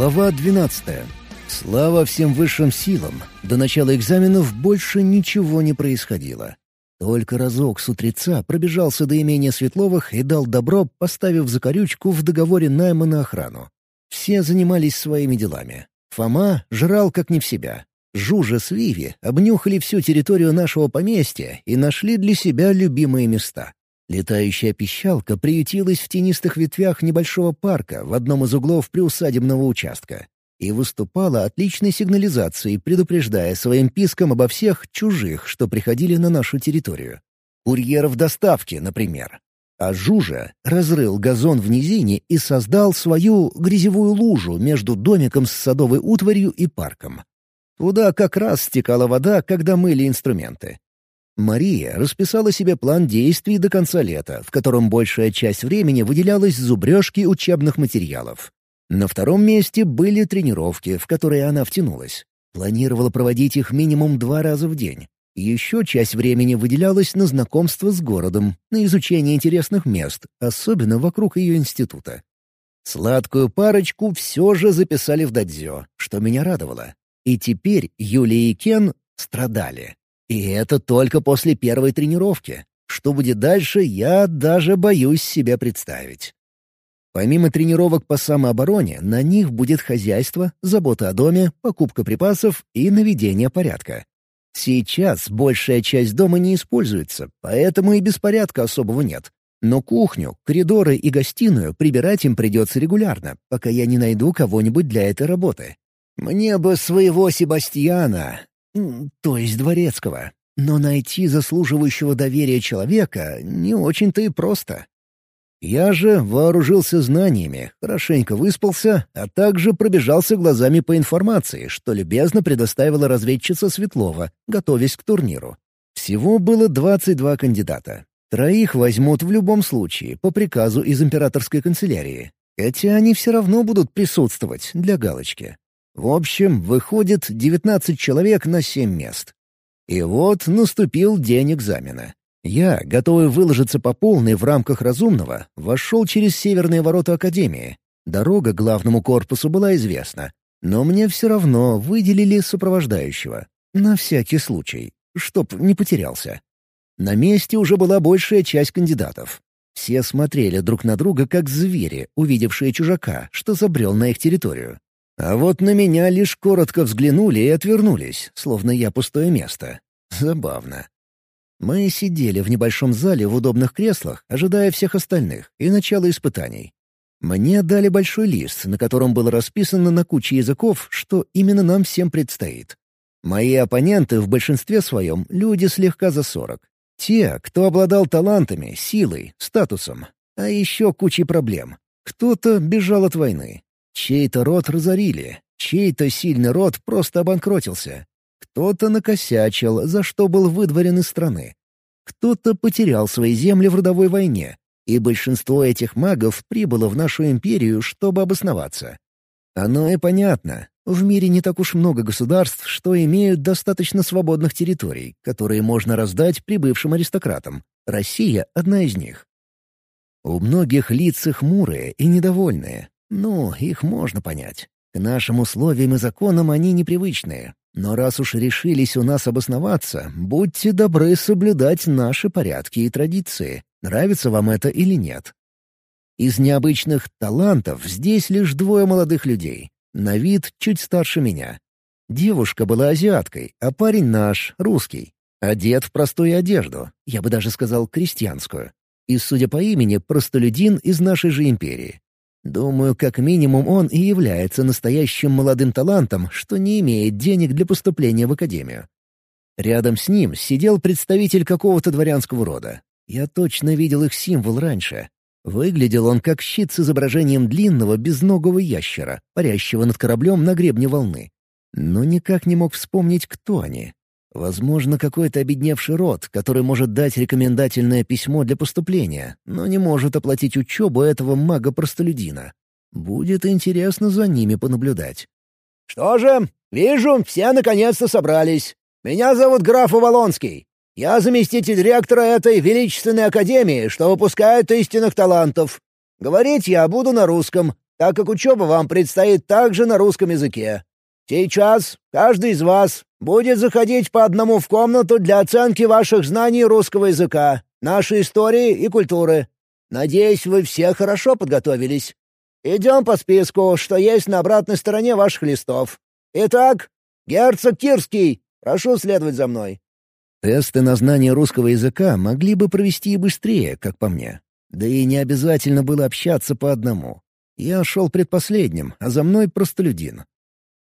Глава 12. Слава всем высшим силам. До начала экзаменов больше ничего не происходило. Только разок с утреца пробежался до имения Светловых и дал добро, поставив закорючку в договоре найма на охрану. Все занимались своими делами. Фома жрал как не в себя. Жужа с Виви обнюхали всю территорию нашего поместья и нашли для себя любимые места. Летающая пищалка приютилась в тенистых ветвях небольшого парка в одном из углов приусадебного участка и выступала отличной сигнализацией, предупреждая своим писком обо всех чужих, что приходили на нашу территорию. Курьеров доставки, например. А Жужа разрыл газон в низине и создал свою грязевую лужу между домиком с садовой утварью и парком. Туда как раз стекала вода, когда мыли инструменты. Мария расписала себе план действий до конца лета, в котором большая часть времени выделялась зубрежке учебных материалов. На втором месте были тренировки, в которые она втянулась. Планировала проводить их минимум два раза в день. Еще часть времени выделялась на знакомство с городом, на изучение интересных мест, особенно вокруг ее института. Сладкую парочку все же записали в дадзё, что меня радовало. И теперь Юлия и Кен страдали. И это только после первой тренировки. Что будет дальше, я даже боюсь себе представить. Помимо тренировок по самообороне, на них будет хозяйство, забота о доме, покупка припасов и наведение порядка. Сейчас большая часть дома не используется, поэтому и беспорядка особого нет. Но кухню, коридоры и гостиную прибирать им придется регулярно, пока я не найду кого-нибудь для этой работы. Мне бы своего Себастьяна, то есть дворецкого. Но найти заслуживающего доверия человека не очень-то и просто. Я же вооружился знаниями, хорошенько выспался, а также пробежался глазами по информации, что любезно предоставила разведчица Светлова, готовясь к турниру. Всего было 22 кандидата. Троих возьмут в любом случае, по приказу из императорской канцелярии. Хотя они все равно будут присутствовать для галочки. В общем, выходит 19 человек на 7 мест. И вот наступил день экзамена. Я, готовый выложиться по полной в рамках разумного, вошел через северные ворота Академии. Дорога к главному корпусу была известна, но мне все равно выделили сопровождающего. На всякий случай, чтоб не потерялся. На месте уже была большая часть кандидатов. Все смотрели друг на друга, как звери, увидевшие чужака, что забрел на их территорию. А вот на меня лишь коротко взглянули и отвернулись, словно я пустое место. Забавно. Мы сидели в небольшом зале в удобных креслах, ожидая всех остальных и начала испытаний. Мне дали большой лист, на котором было расписано на куче языков, что именно нам всем предстоит. Мои оппоненты в большинстве своем — люди слегка за сорок. Те, кто обладал талантами, силой, статусом. А еще кучей проблем. Кто-то бежал от войны. Чей-то род разорили, чей-то сильный род просто обанкротился. Кто-то накосячил, за что был выдворен из страны. Кто-то потерял свои земли в родовой войне, и большинство этих магов прибыло в нашу империю, чтобы обосноваться. Оно и понятно. В мире не так уж много государств, что имеют достаточно свободных территорий, которые можно раздать прибывшим аристократам. Россия — одна из них. У многих лица хмурые и недовольные. Ну, их можно понять. К нашим условиям и законам они непривычные, но раз уж решились у нас обосноваться, будьте добры соблюдать наши порядки и традиции, нравится вам это или нет. Из необычных талантов здесь лишь двое молодых людей. На вид чуть старше меня. Девушка была азиаткой, а парень наш, русский. Одет в простую одежду, я бы даже сказал крестьянскую. И, судя по имени, простолюдин из нашей же империи. Думаю, как минимум он и является настоящим молодым талантом, что не имеет денег для поступления в академию. Рядом с ним сидел представитель какого-то дворянского рода. Я точно видел их символ раньше. Выглядел он как щит с изображением длинного безногого ящера, парящего над кораблем на гребне волны. Но никак не мог вспомнить, кто они. Возможно, какой-то обедневший род, который может дать рекомендательное письмо для поступления, но не может оплатить учебу этого мага-простолюдина. Будет интересно за ними понаблюдать. «Что же, вижу, все наконец-то собрались. Меня зовут граф Уволонский. Я заместитель директора этой величественной академии, что выпускает истинных талантов. Говорить я буду на русском, так как учеба вам предстоит также на русском языке. Сейчас каждый из вас будет заходить по одному в комнату для оценки ваших знаний русского языка, нашей истории и культуры. Надеюсь, вы все хорошо подготовились. Идем по списку, что есть на обратной стороне ваших листов. Итак, герцог Кирский, прошу следовать за мной». Тесты на знание русского языка могли бы провести и быстрее, как по мне. Да и не обязательно было общаться по одному. Я шел предпоследним, а за мной простолюдин.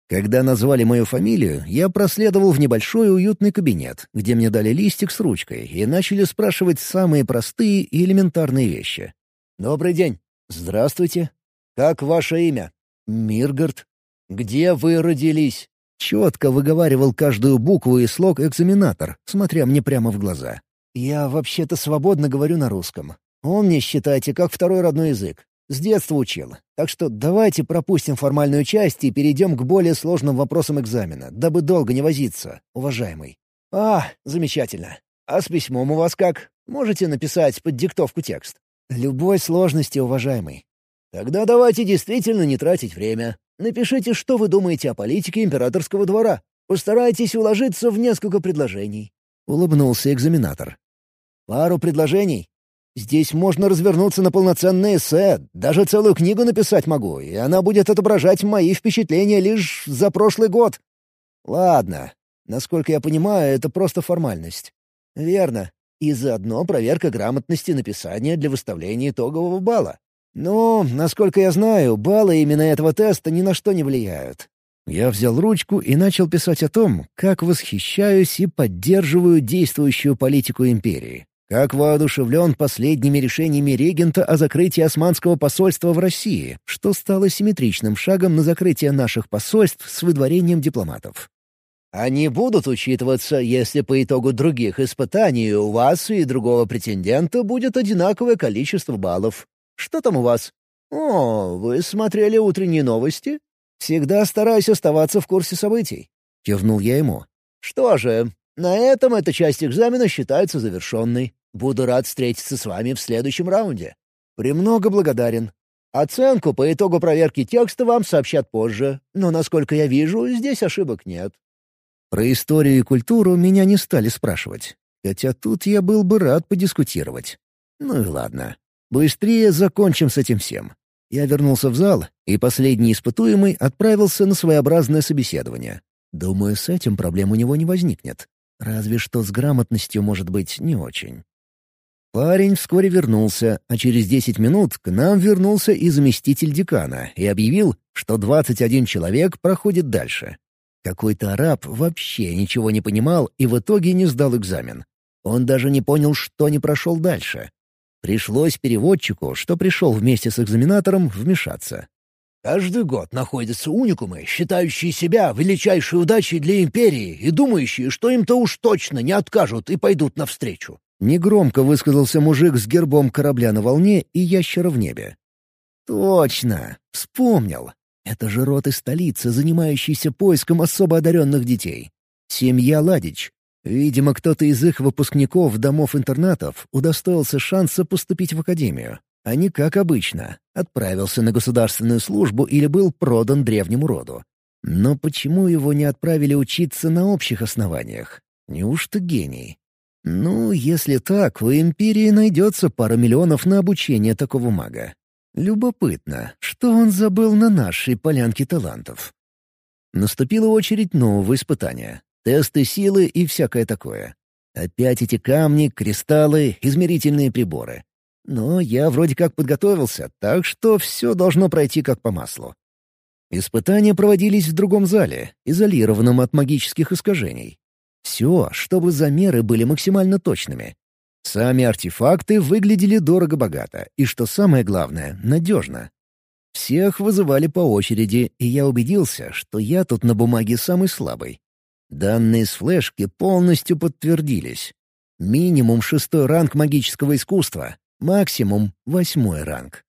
Когда назвали мою фамилию, я проследовал в небольшой уютный кабинет, где мне дали листик с ручкой и начали спрашивать самые простые и элементарные вещи. «Добрый день». «Здравствуйте». «Как ваше имя?» «Миргард». «Где вы родились?» Четко выговаривал каждую букву и слог экзаменатор, смотря мне прямо в глаза. «Я вообще-то свободно говорю на русском. Он мне, считайте, как второй родной язык. С детства учил. Так что давайте пропустим формальную часть и перейдем к более сложным вопросам экзамена, дабы долго не возиться, уважаемый. А, замечательно. А с письмом у вас как? Можете написать под диктовку текст? Любой сложности, уважаемый. Тогда давайте действительно не тратить время. Напишите, что вы думаете о политике императорского двора. Постарайтесь уложиться в несколько предложений. Улыбнулся экзаменатор. Пару предложений? Здесь можно развернуться на полноценное эссе, даже целую книгу написать могу, и она будет отображать мои впечатления лишь за прошлый год. Ладно, насколько я понимаю, это просто формальность. Верно. И заодно проверка грамотности написания для выставления итогового балла. Но, насколько я знаю, баллы именно этого теста ни на что не влияют. Я взял ручку и начал писать о том, как восхищаюсь и поддерживаю действующую политику империи. Как воодушевлен последними решениями регента о закрытии османского посольства в России, что стало симметричным шагом на закрытие наших посольств с выдворением дипломатов. Они будут учитываться, если по итогу других испытаний у вас и другого претендента будет одинаковое количество баллов. Что там у вас? О, вы смотрели утренние новости? Всегда стараюсь оставаться в курсе событий. Кивнул я ему. Что же, на этом эта часть экзамена считается завершенной. Буду рад встретиться с вами в следующем раунде. Премного благодарен. Оценку по итогу проверки текста вам сообщат позже, но, насколько я вижу, здесь ошибок нет. Про историю и культуру меня не стали спрашивать, хотя тут я был бы рад подискутировать. Ну и ладно. Быстрее закончим с этим всем. Я вернулся в зал, и последний испытуемый отправился на своеобразное собеседование. Думаю, с этим проблем у него не возникнет. Разве что с грамотностью, может быть, не очень. Парень вскоре вернулся, а через десять минут к нам вернулся и заместитель декана и объявил, что двадцать один человек проходит дальше. Какой-то араб вообще ничего не понимал и в итоге не сдал экзамен. Он даже не понял, что не прошел дальше. Пришлось переводчику, что пришел вместе с экзаменатором, вмешаться. Каждый год находятся уникумы, считающие себя величайшей удачей для империи и думающие, что им-то уж точно не откажут и пойдут навстречу. Негромко высказался мужик с гербом корабля на волне и ящера в небе. «Точно! Вспомнил! Это же род из столицы, занимающийся поиском особо одаренных детей. Семья Ладич. Видимо, кто-то из их выпускников домов-интернатов удостоился шанса поступить в академию, а не как обычно, отправился на государственную службу или был продан древнему роду. Но почему его не отправили учиться на общих основаниях? Неужто гений? Ну, если так, в Империи найдется пара миллионов на обучение такого мага. Любопытно, что он забыл на нашей полянке талантов. Наступила очередь нового испытания. Тесты силы и всякое такое. Опять эти камни, кристаллы, измерительные приборы. Но я вроде как подготовился, так что все должно пройти как по маслу. Испытания проводились в другом зале, изолированном от магических искажений. Все, чтобы замеры были максимально точными. Сами артефакты выглядели дорого-богато и, что самое главное, надежно. Всех вызывали по очереди, и я убедился, что я тут на бумаге самый слабый. Данные с флешки полностью подтвердились. Минимум шестой ранг магического искусства, максимум восьмой ранг.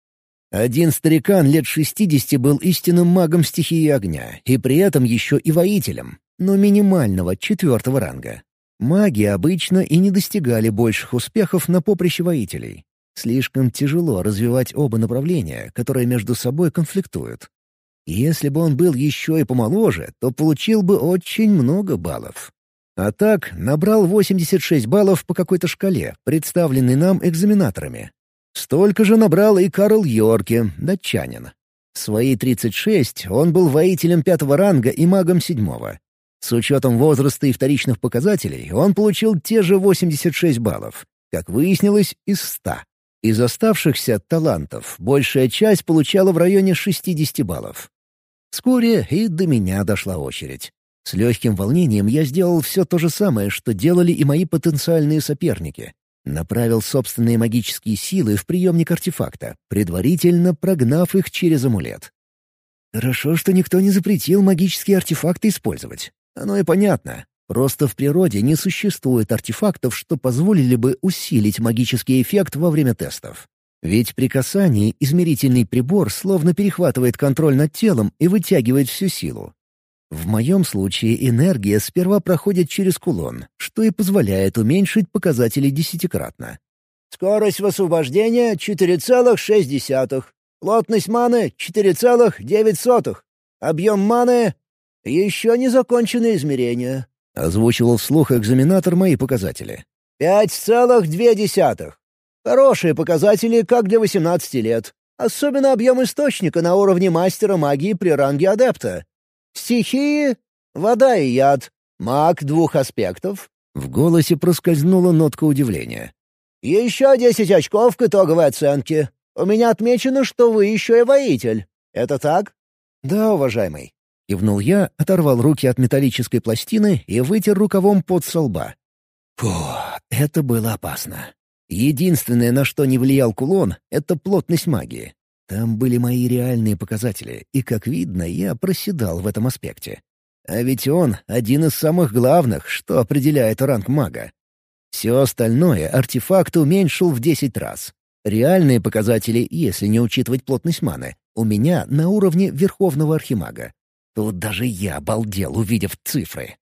Один старикан лет шестидесяти был истинным магом стихии огня, и при этом еще и воителем но минимального четвертого ранга. Маги обычно и не достигали больших успехов на поприще воителей. Слишком тяжело развивать оба направления, которые между собой конфликтуют. Если бы он был еще и помоложе, то получил бы очень много баллов. А так набрал 86 баллов по какой-то шкале, представленной нам экзаменаторами. Столько же набрал и Карл Йорке, датчанин. В свои 36 он был воителем пятого ранга и магом седьмого. С учетом возраста и вторичных показателей он получил те же 86 баллов, как выяснилось, из 100. Из оставшихся талантов большая часть получала в районе 60 баллов. Вскоре и до меня дошла очередь. С легким волнением я сделал все то же самое, что делали и мои потенциальные соперники. Направил собственные магические силы в приемник артефакта, предварительно прогнав их через амулет. Хорошо, что никто не запретил магические артефакты использовать. Оно и понятно. Просто в природе не существует артефактов, что позволили бы усилить магический эффект во время тестов. Ведь при касании измерительный прибор словно перехватывает контроль над телом и вытягивает всю силу. В моем случае энергия сперва проходит через кулон, что и позволяет уменьшить показатели десятикратно. Скорость высвобождения — 4,6. Плотность маны — 4,9. Объем маны — еще не законченное измерение. — озвучивал вслух экзаменатор мои показатели. «Пять целых две десятых. Хорошие показатели, как для 18 лет. Особенно объем источника на уровне мастера магии при ранге адепта. Стихии — вода и яд. Маг двух аспектов». В голосе проскользнула нотка удивления. «Еще десять очков к итоговой оценке. У меня отмечено, что вы еще и воитель. Это так?» «Да, уважаемый. Кивнул я, оторвал руки от металлической пластины и вытер рукавом под со лба. Фух, это было опасно. Единственное, на что не влиял кулон, — это плотность магии. Там были мои реальные показатели, и, как видно, я проседал в этом аспекте. А ведь он — один из самых главных, что определяет ранг мага. Все остальное артефакт уменьшил в десять раз. Реальные показатели, если не учитывать плотность маны, у меня на уровне Верховного Архимага. Тут даже я обалдел, увидев цифры.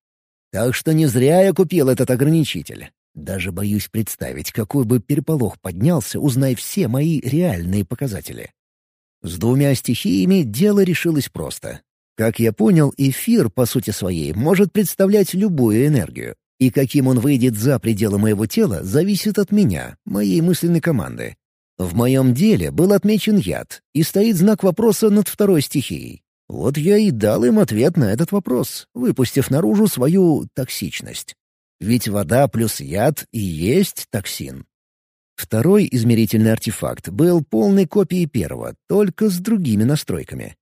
Так что не зря я купил этот ограничитель. Даже боюсь представить, какой бы переполох поднялся, узнай все мои реальные показатели. С двумя стихиями дело решилось просто. Как я понял, эфир, по сути своей, может представлять любую энергию. И каким он выйдет за пределы моего тела, зависит от меня, моей мысленной команды. В моем деле был отмечен яд, и стоит знак вопроса над второй стихией. Вот я и дал им ответ на этот вопрос, выпустив наружу свою токсичность. Ведь вода плюс яд и есть токсин. Второй измерительный артефакт был полной копией первого, только с другими настройками.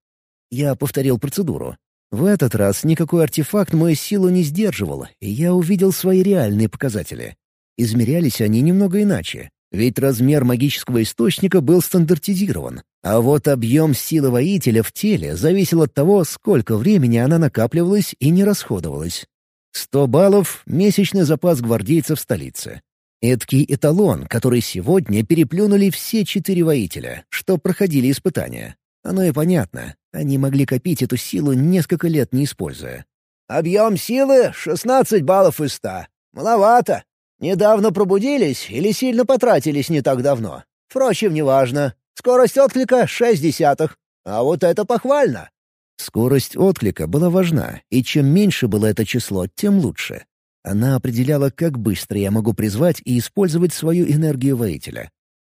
Я повторил процедуру. В этот раз никакой артефакт мою силу не сдерживал, и я увидел свои реальные показатели. Измерялись они немного иначе, ведь размер магического источника был стандартизирован, а вот объем силы воителя в теле зависел от того, сколько времени она накапливалась и не расходовалась. Сто баллов — месячный запас гвардейцев в столице. Эдкий эталон, который сегодня переплюнули все четыре воителя, что проходили испытания. Оно и понятно. Они могли копить эту силу несколько лет не используя. «Объем силы — 16 баллов из 100. Маловато. Недавно пробудились или сильно потратились не так давно? Впрочем, неважно. Скорость отклика — шесть десятых. А вот это похвально. Скорость отклика была важна, и чем меньше было это число, тем лучше. Она определяла, как быстро я могу призвать и использовать свою энергию воителя.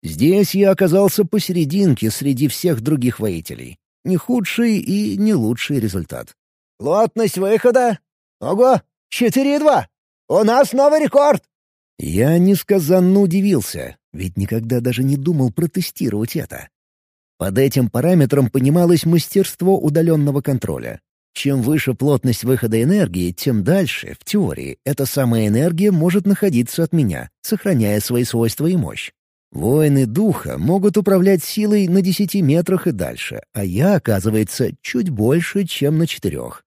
Здесь я оказался посерединке среди всех других воителей. Не худший и не лучший результат. «Плотность выхода? Ого! Четыре два! У нас новый рекорд!» Я несказанно удивился, ведь никогда даже не думал протестировать это. Под этим параметром понималось мастерство удаленного контроля. Чем выше плотность выхода энергии, тем дальше, в теории, эта самая энергия может находиться от меня, сохраняя свои свойства и мощь. Воины духа могут управлять силой на десяти метрах и дальше, а я, оказывается, чуть больше, чем на четырех.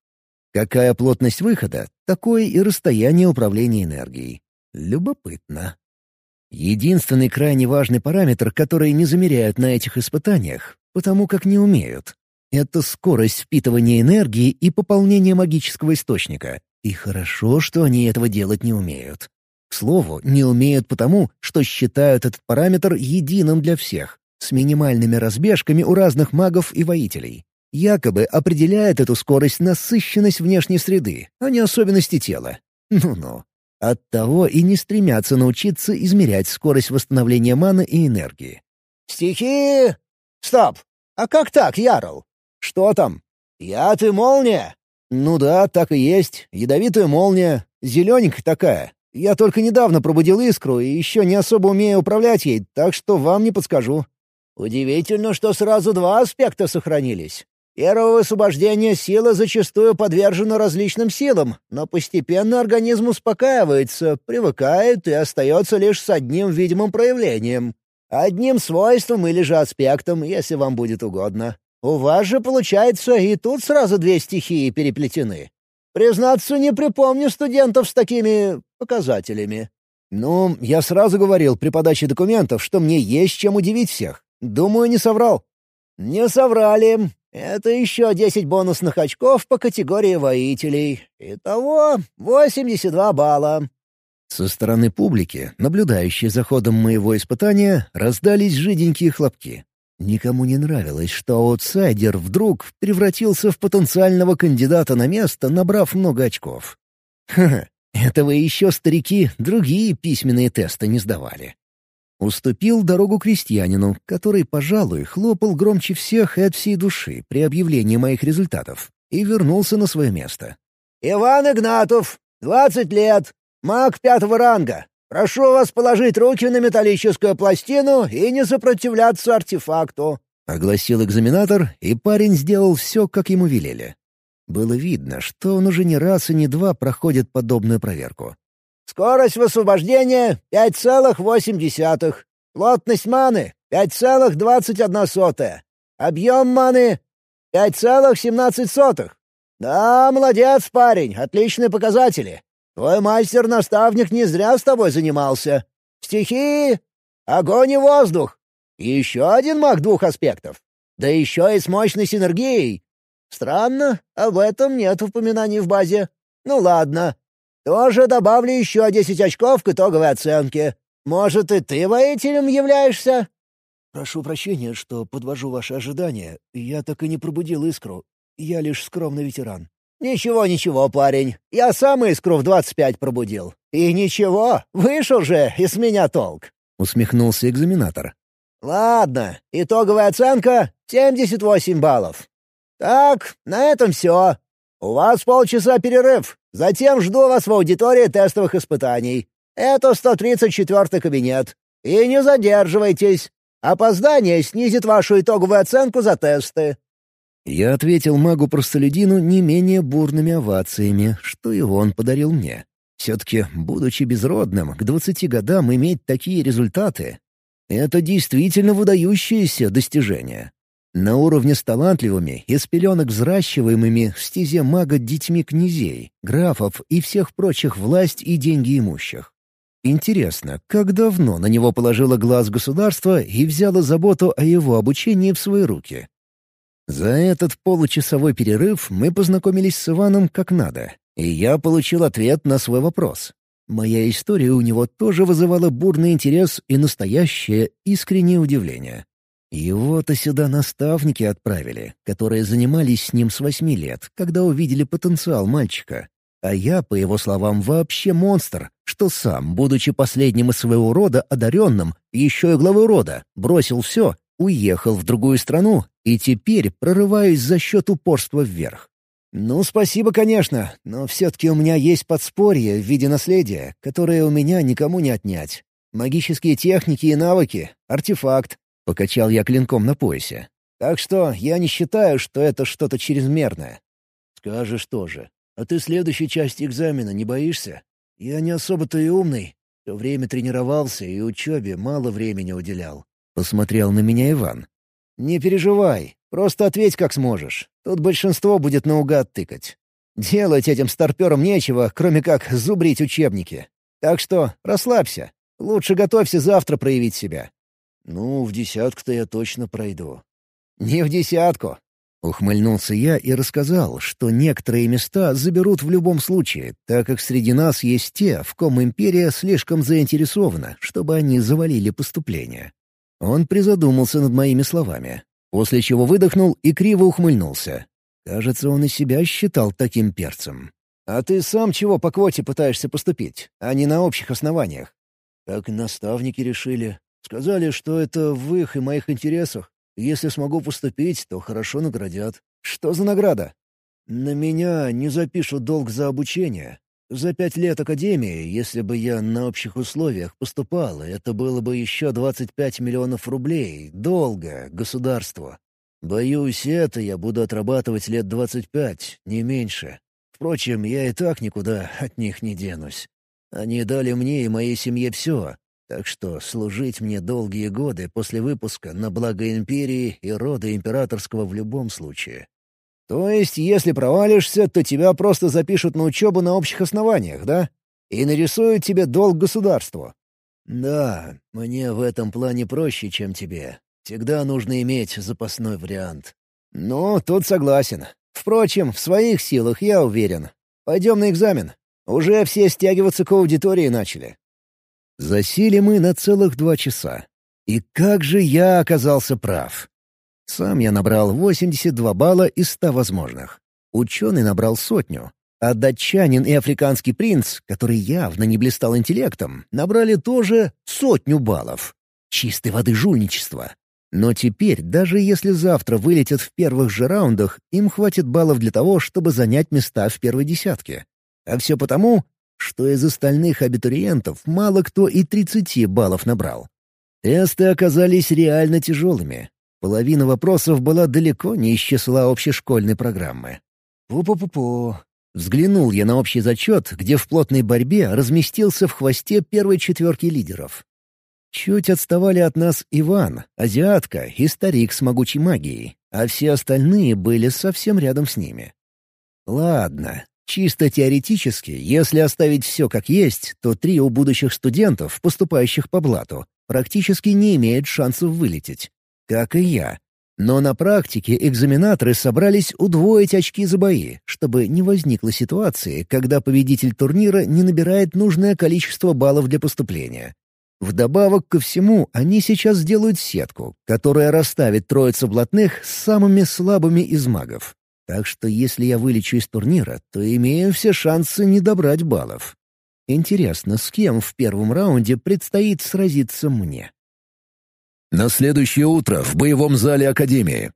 Какая плотность выхода, такое и расстояние управления энергией. Любопытно. Единственный крайне важный параметр, который не замеряют на этих испытаниях, потому как не умеют, это скорость впитывания энергии и пополнения магического источника. И хорошо, что они этого делать не умеют. К слову, не умеют потому, что считают этот параметр единым для всех, с минимальными разбежками у разных магов и воителей. Якобы определяет эту скорость насыщенность внешней среды, а не особенности тела. Ну-ну. Оттого и не стремятся научиться измерять скорость восстановления маны и энергии. «Стихи...» «Стоп! А как так, Ярл? Что там? Яд и молния?» «Ну да, так и есть. Ядовитая молния. Зелененькая такая. Я только недавно пробудил искру и еще не особо умею управлять ей, так что вам не подскажу». «Удивительно, что сразу два аспекта сохранились. Первое высвобождение силы зачастую подвержено различным силам, но постепенно организм успокаивается, привыкает и остается лишь с одним видимым проявлением. Одним свойством или же аспектом, если вам будет угодно. У вас же, получается, и тут сразу две стихии переплетены. Признаться, не припомню студентов с такими показателями. Ну, я сразу говорил при подаче документов, что мне есть чем удивить всех. Думаю, не соврал. Не соврали. Это еще 10 бонусных очков по категории воителей. Итого 82 балла. Со стороны публики, наблюдающей за ходом моего испытания, раздались жиденькие хлопки. Никому не нравилось, что аутсайдер вдруг превратился в потенциального кандидата на место, набрав много очков. Ха-ха, этого еще старики другие письменные тесты не сдавали. Уступил дорогу крестьянину, который, пожалуй, хлопал громче всех и от всей души при объявлении моих результатов, и вернулся на свое место. «Иван Игнатов, двадцать лет, маг пятого ранга. Прошу вас положить руки на металлическую пластину и не сопротивляться артефакту», — огласил экзаменатор, и парень сделал все, как ему велели. Было видно, что он уже не раз и не два проходит подобную проверку. Скорость высвобождения — 5,8. Плотность маны — 5,21. Объем маны — 5,17. Да, молодец, парень, отличные показатели. Твой мастер-наставник не зря с тобой занимался. Стихии — огонь и воздух. И еще один маг двух аспектов. Да еще и с мощной синергией. Странно, об этом нет упоминаний в базе. Ну ладно, тоже добавлю еще десять очков к итоговой оценке. Может, и ты воителем являешься?» «Прошу прощения, что подвожу ваши ожидания. Я так и не пробудил искру. Я лишь скромный ветеран». «Ничего, ничего, парень. Я сам искру в двадцать пять пробудил. И ничего, вышел же из меня толк», — усмехнулся экзаменатор. «Ладно, итоговая оценка — семьдесят восемь баллов. Так, на этом все. У вас полчаса перерыв. Затем жду вас в аудитории тестовых испытаний. Это 134 кабинет. И не задерживайтесь. Опоздание снизит вашу итоговую оценку за тесты». Я ответил магу-простолюдину не менее бурными овациями, что и он подарил мне. Все-таки, будучи безродным, к двадцати годам иметь такие результаты — это действительно выдающееся достижение. На уровне с талантливыми, из пеленок взращиваемыми в стезе мага детьми князей, графов и всех прочих власть и деньги имущих. Интересно, как давно на него положило глаз государство и взяло заботу о его обучении в свои руки? За этот получасовой перерыв мы познакомились с Иваном как надо, и я получил ответ на свой вопрос. Моя история у него тоже вызывала бурный интерес и настоящее искреннее удивление. Его-то сюда наставники отправили, которые занимались с ним с восьми лет, когда увидели потенциал мальчика. А я, по его словам, вообще монстр, что сам, будучи последним из своего рода одаренным, еще и главой рода, бросил все, уехал в другую страну и теперь прорываюсь за счет упорства вверх. «Ну, спасибо, конечно, но все-таки у меня есть подспорье в виде наследия, которое у меня никому не отнять. Магические техники и навыки, артефакт, — покачал я клинком на поясе. «Так что я не считаю, что это что-то чрезмерное». «Скажешь тоже. А ты следующей части экзамена не боишься? Я не особо-то и умный. Все время тренировался и учебе мало времени уделял». Посмотрел на меня Иван. «Не переживай. Просто ответь как сможешь. Тут большинство будет наугад тыкать. Делать этим старперам нечего, кроме как зубрить учебники. Так что расслабься. Лучше готовься завтра проявить себя. «Ну, в десятку-то я точно пройду». «Не в десятку. Ухмыльнулся я и рассказал, что некоторые места заберут в любом случае, так как среди нас есть те, в ком империя слишком заинтересована, чтобы они завалили поступление. Он призадумался над моими словами, после чего выдохнул и криво ухмыльнулся. Кажется, он и себя считал таким перцем. «А ты сам чего по квоте пытаешься поступить, а не на общих основаниях?» «Так наставники решили. Сказали, что это в их и моих интересах. Если смогу поступить, то хорошо наградят. Что за награда? На меня не запишут долг за обучение. За пять лет академии, если бы я на общих условиях поступал, это было бы еще 25 миллионов рублей. Долго, государству. Боюсь, это я буду отрабатывать лет 25, не меньше. Впрочем, я и так никуда от них не денусь. Они дали мне и моей семье все, так что служить мне долгие годы после выпуска на благо империи и рода императорского в любом случае. То есть, если провалишься, то тебя просто запишут на учебу на общих основаниях, да? И нарисуют тебе долг государству. Да, мне в этом плане проще, чем тебе. Всегда нужно иметь запасной вариант. Ну, тут согласен. Впрочем, в своих силах я уверен. Пойдем на экзамен. Уже все стягиваться к аудитории начали. Засели мы на целых два часа. И как же я оказался прав. Сам я набрал 82 балла из 100 возможных. Ученый набрал сотню. А датчанин и африканский принц, который явно не блистал интеллектом, набрали тоже сотню баллов. Чистой воды жульничество. Но теперь, даже если завтра вылетят в первых же раундах, им хватит баллов для того, чтобы занять места в первой десятке. А все потому, что из остальных абитуриентов мало кто и 30 баллов набрал. Тесты оказались реально тяжелыми. Половина вопросов была далеко не из числа общешкольной программы. «Пу-пу-пу-пу», Взглянул я на общий зачет, где в плотной борьбе разместился в хвосте первой четверки лидеров. Чуть отставали от нас Иван, азиатка и старик с могучей магией, а все остальные были совсем рядом с ними. Ладно, Чисто теоретически, если оставить все как есть, то три у будущих студентов, поступающих по блату, практически не имеют шансов вылететь. Как и я. Но на практике экзаменаторы собрались удвоить очки за бои, чтобы не возникло ситуации, когда победитель турнира не набирает нужное количество баллов для поступления. Вдобавок ко всему, они сейчас сделают сетку, которая расставит троицу блатных с самыми слабыми из магов. Так что если я вылечу из турнира, то имею все шансы не добрать баллов. Интересно, с кем в первом раунде предстоит сразиться мне? На следующее утро в боевом зале Академии.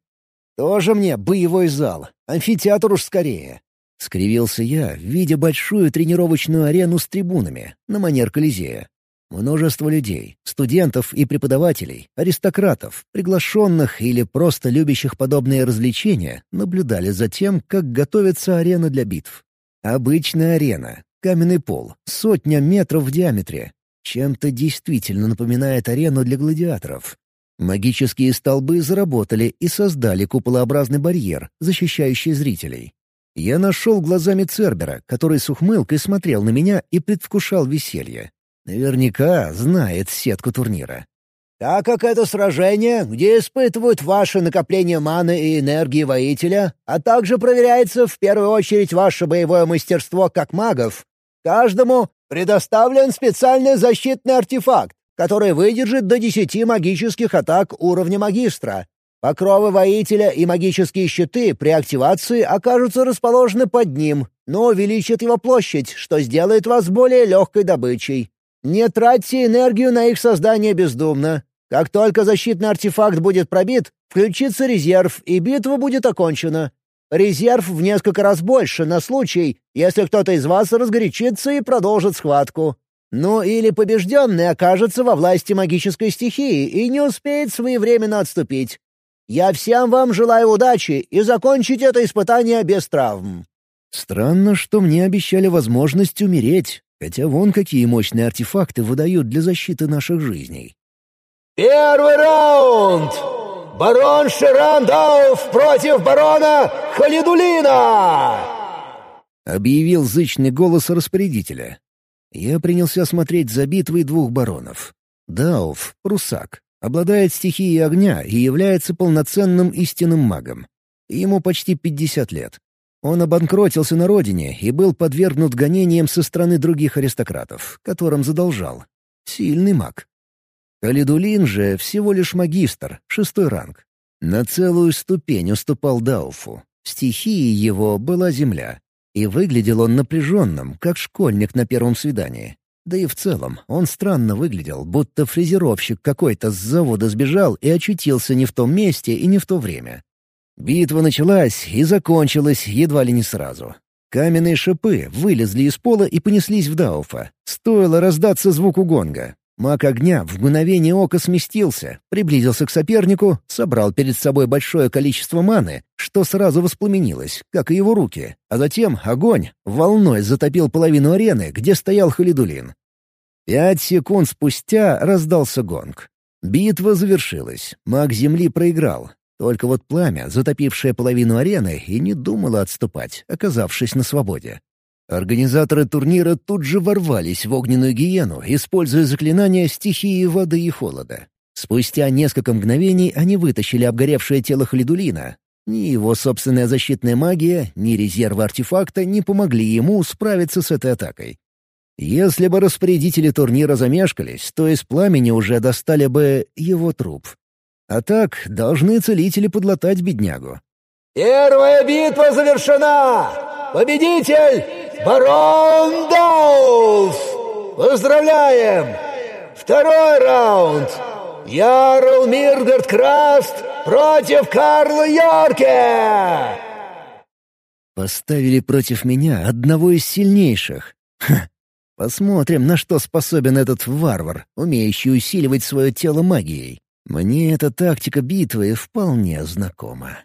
«Тоже мне боевой зал. Амфитеатр уж скорее». Скривился я, видя большую тренировочную арену с трибунами, на манер Колизея. Множество людей, студентов и преподавателей, аристократов, приглашенных или просто любящих подобные развлечения, наблюдали за тем, как готовится арена для битв. Обычная арена, каменный пол, сотня метров в диаметре. Чем-то действительно напоминает арену для гладиаторов. Магические столбы заработали и создали куполообразный барьер, защищающий зрителей. Я нашел глазами Цербера, который с ухмылкой смотрел на меня и предвкушал веселье. Наверняка знает сетку турнира. Так как это сражение, где испытывают ваше накопление маны и энергии воителя, а также проверяется в первую очередь ваше боевое мастерство как магов, каждому предоставлен специальный защитный артефакт, который выдержит до десяти магических атак уровня магистра. Покровы воителя и магические щиты при активации окажутся расположены под ним, но увеличат его площадь, что сделает вас более легкой добычей. Не тратьте энергию на их создание бездумно. Как только защитный артефакт будет пробит, включится резерв, и битва будет окончена. Резерв в несколько раз больше на случай, если кто-то из вас разгорячится и продолжит схватку. Ну или побежденный окажется во власти магической стихии и не успеет своевременно отступить. Я всем вам желаю удачи и закончить это испытание без травм». Странно, что мне обещали возможность умереть, Хотя вон какие мощные артефакты выдают для защиты наших жизней. «Первый раунд! Барон Ширандов против барона Халидулина!» Объявил зычный голос распорядителя. Я принялся смотреть за битвой двух баронов. Дауф, прусак, обладает стихией огня и является полноценным истинным магом. Ему почти 50 лет. Он обанкротился на родине и был подвергнут гонениям со стороны других аристократов, которым задолжал. Сильный маг. Калидулин же всего лишь магистр, шестой ранг. На целую ступень уступал Дауфу. Стихией его была земля. И выглядел он напряженным, как школьник на первом свидании. Да и в целом, он странно выглядел, будто фрезеровщик какой-то с завода сбежал и очутился не в том месте и не в то время. Битва началась и закончилась едва ли не сразу. Каменные шипы вылезли из пола и понеслись в Дауфа. Стоило раздаться звуку гонга. Маг огня в мгновение ока сместился, приблизился к сопернику, собрал перед собой большое количество маны, что сразу воспламенилось, как и его руки, а затем огонь волной затопил половину арены, где стоял Халидулин. Пять секунд спустя раздался гонг. Битва завершилась, маг Земли проиграл. Только вот пламя, затопившее половину арены, и не думало отступать, оказавшись на свободе. Организаторы турнира тут же ворвались в огненную гиену, используя заклинания стихии воды и холода. Спустя несколько мгновений они вытащили обгоревшее тело Халидулина. Ни его собственная защитная магия, ни резервы артефакта не помогли ему справиться с этой атакой. Если бы распорядители турнира замешкались, то из пламени уже достали бы его труп. А так должны целители подлатать беднягу. «Первая битва завершена! Победитель Барон Дауф! Поздравляем! Второй раунд! Ярл Миргард Краст против Карла Йорке! Поставили против меня одного из сильнейших. Ха! Посмотрим, на что способен этот варвар, умеющий усиливать свое тело магией. Мне эта тактика битвы вполне знакома.